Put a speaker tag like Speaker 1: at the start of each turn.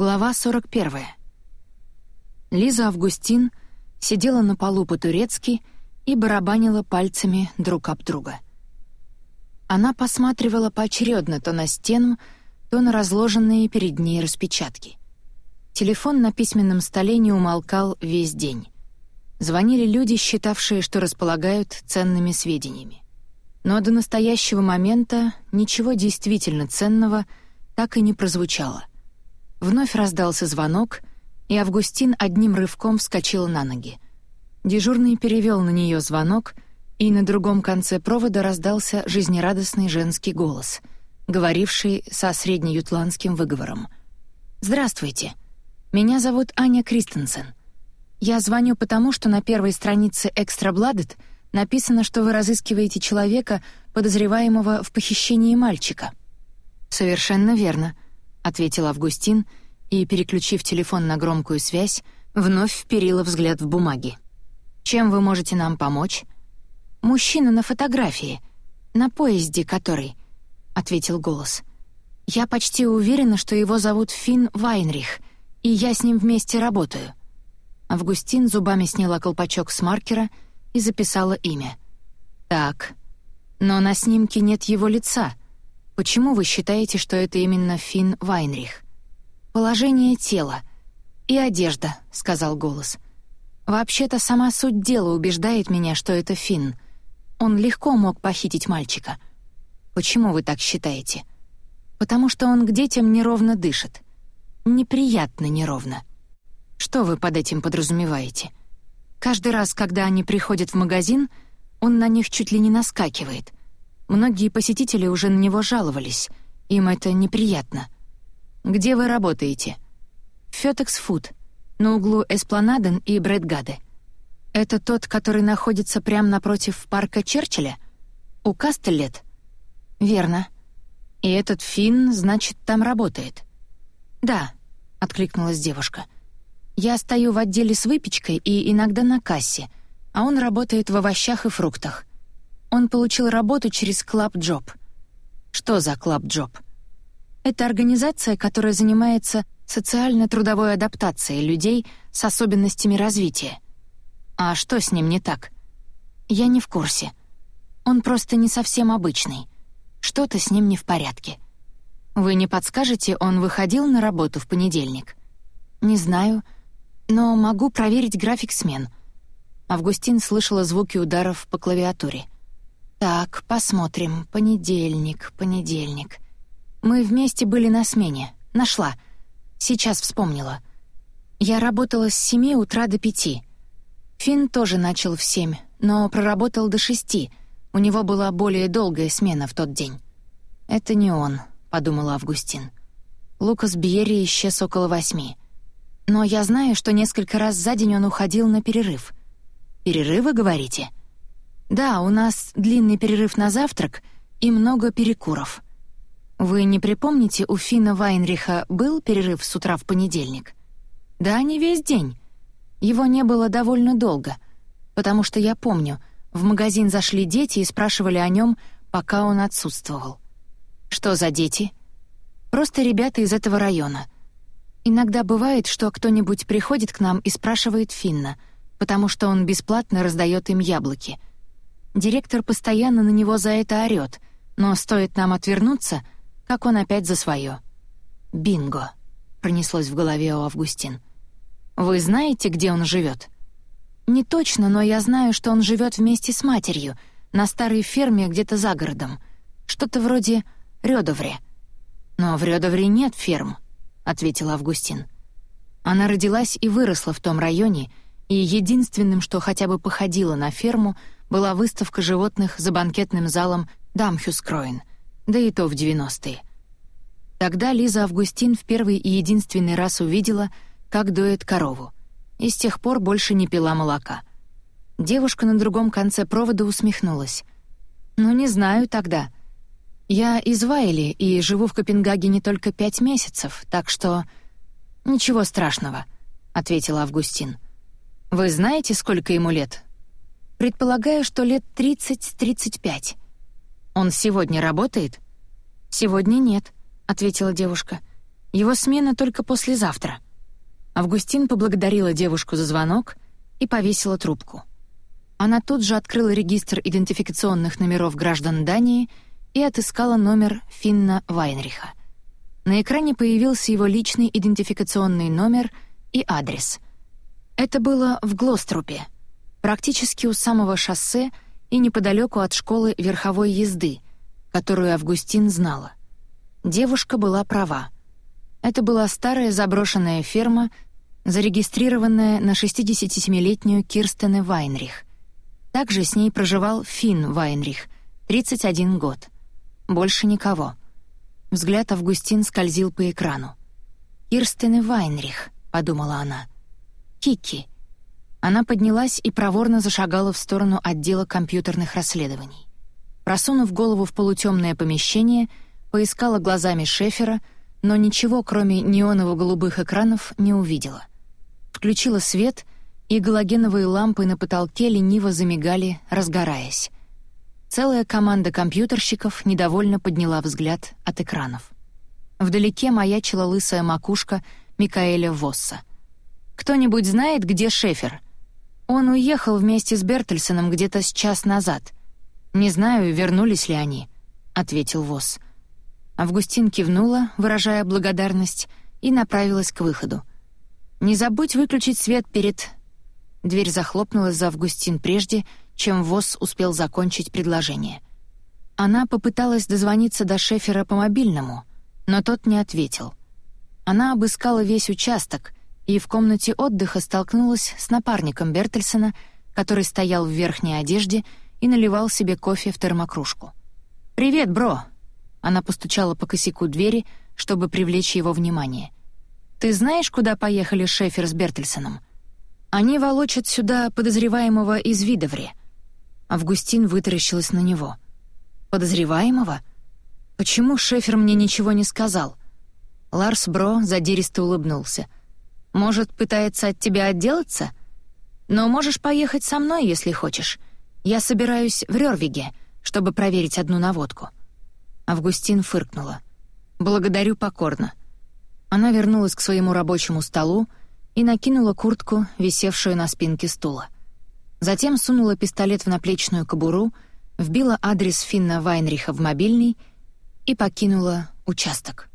Speaker 1: Глава 41. Лиза Августин сидела на полу по-турецки и барабанила пальцами друг об друга. Она посматривала поочередно то на стену, то на разложенные перед ней распечатки. Телефон на письменном столе не умолкал весь день. Звонили люди, считавшие, что располагают ценными сведениями. Но до настоящего момента ничего действительно ценного так и не прозвучало — Вновь раздался звонок, и Августин одним рывком вскочил на ноги. Дежурный перевел на нее звонок, и на другом конце провода раздался жизнерадостный женский голос, говоривший со среднеютландским выговором. «Здравствуйте. Меня зовут Аня Кристенсен. Я звоню потому, что на первой странице «Экстра Бладет» написано, что вы разыскиваете человека, подозреваемого в похищении мальчика». «Совершенно верно», — ответил Августин и, переключив телефон на громкую связь, вновь вперила взгляд в бумаги. «Чем вы можете нам помочь?» «Мужчина на фотографии, на поезде который», — ответил голос. «Я почти уверена, что его зовут Финн Вайнрих, и я с ним вместе работаю». Августин зубами сняла колпачок с маркера и записала имя. «Так, но на снимке нет его лица», — Почему вы считаете, что это именно Финн Вайнрих? Положение тела и одежда, сказал голос. Вообще-то сама суть дела убеждает меня, что это Финн. Он легко мог похитить мальчика. Почему вы так считаете? Потому что он к детям неровно дышит. Неприятно неровно. Что вы под этим подразумеваете? Каждый раз, когда они приходят в магазин, он на них чуть ли не наскакивает. Многие посетители уже на него жаловались. Им это неприятно. «Где вы работаете?» «Фётекс Фуд, на углу Эспланаден и Брэдгаде. Это тот, который находится прямо напротив парка Черчилля? У Кастеллет?» «Верно. И этот Финн, значит, там работает?» «Да», — откликнулась девушка. «Я стою в отделе с выпечкой и иногда на кассе, а он работает в овощах и фруктах. Он получил работу через Job. Что за Job? Это организация, которая занимается социально-трудовой адаптацией людей с особенностями развития. А что с ним не так? Я не в курсе. Он просто не совсем обычный. Что-то с ним не в порядке. Вы не подскажете, он выходил на работу в понедельник? Не знаю, но могу проверить график смен. Августин слышала звуки ударов по клавиатуре — «Так, посмотрим. Понедельник, понедельник. Мы вместе были на смене. Нашла. Сейчас вспомнила. Я работала с семи утра до пяти. Финн тоже начал в семь, но проработал до шести. У него была более долгая смена в тот день. «Это не он», — подумала Августин. Лукас Бьерри исчез около восьми. Но я знаю, что несколько раз за день он уходил на перерыв. «Перерывы, говорите?» «Да, у нас длинный перерыв на завтрак и много перекуров. Вы не припомните, у Фина Вайнриха был перерыв с утра в понедельник?» «Да, не весь день. Его не было довольно долго, потому что я помню, в магазин зашли дети и спрашивали о нем, пока он отсутствовал. Что за дети? Просто ребята из этого района. Иногда бывает, что кто-нибудь приходит к нам и спрашивает Финна, потому что он бесплатно раздает им яблоки — Директор постоянно на него за это орёт, но стоит нам отвернуться, как он опять за своё. «Бинго!» — пронеслось в голове у Августин. «Вы знаете, где он живёт?» «Не точно, но я знаю, что он живёт вместе с матерью, на старой ферме где-то за городом. Что-то вроде Рёдовре». «Но в Рёдовре нет ферм», — ответил Августин. Она родилась и выросла в том районе, и единственным, что хотя бы походило на ферму — была выставка животных за банкетным залом Дамхюскроин, да и то в 90-е. Тогда Лиза Августин в первый и единственный раз увидела, как доет корову, и с тех пор больше не пила молока. Девушка на другом конце провода усмехнулась. «Ну, не знаю тогда. Я из Вайли и живу в Копенгагене только пять месяцев, так что...» «Ничего страшного», — ответил Августин. «Вы знаете, сколько ему лет, Предполагаю, что лет 30-35. Он сегодня работает? Сегодня нет, ответила девушка. Его смена только послезавтра. Августин поблагодарила девушку за звонок и повесила трубку. Она тут же открыла регистр идентификационных номеров граждан Дании и отыскала номер Финна Вайнриха. На экране появился его личный идентификационный номер и адрес. Это было в Глострупе, практически у самого шоссе и неподалеку от школы верховой езды, которую Августин знала. Девушка была права. Это была старая заброшенная ферма, зарегистрированная на 67-летнюю Кирстене Вайнрих. Также с ней проживал Финн Вайнрих, 31 год. Больше никого. Взгляд Августин скользил по экрану. «Кирстене Вайнрих», — подумала она. «Кики». Она поднялась и проворно зашагала в сторону отдела компьютерных расследований. Просунув голову в полутемное помещение, поискала глазами Шефера, но ничего, кроме неоново-голубых экранов, не увидела. Включила свет — и галогеновые лампы на потолке лениво замигали, разгораясь. Целая команда компьютерщиков недовольно подняла взгляд от экранов. Вдалеке маячила лысая макушка Микаэля Восса. «Кто-нибудь знает, где Шефер?» «Он уехал вместе с Бертельсоном где-то с час назад. Не знаю, вернулись ли они», — ответил Восс. Августин кивнула, выражая благодарность, и направилась к выходу. «Не забудь выключить свет перед Дверь захлопнулась за Августин прежде, чем Восс успел закончить предложение. Она попыталась дозвониться до Шефера по мобильному, но тот не ответил. Она обыскала весь участок и в комнате отдыха столкнулась с напарником Бертельсона, который стоял в верхней одежде и наливал себе кофе в термокружку. «Привет, бро!» Она постучала по косяку двери, чтобы привлечь его внимание. «Ты знаешь, куда поехали Шефер с Бертельсоном?» Они волочат сюда подозреваемого из Видоври. Августин вытаращилась на него. Подозреваемого? Почему Шефер мне ничего не сказал? Ларс Бро задиристо улыбнулся. Может, пытается от тебя отделаться? Но можешь поехать со мной, если хочешь. Я собираюсь в Рёрвиге, чтобы проверить одну наводку. Августин фыркнула. «Благодарю покорно». Она вернулась к своему рабочему столу, и накинула куртку, висевшую на спинке стула. Затем сунула пистолет в наплечную кобуру, вбила адрес Финна Вайнриха в мобильный и покинула участок.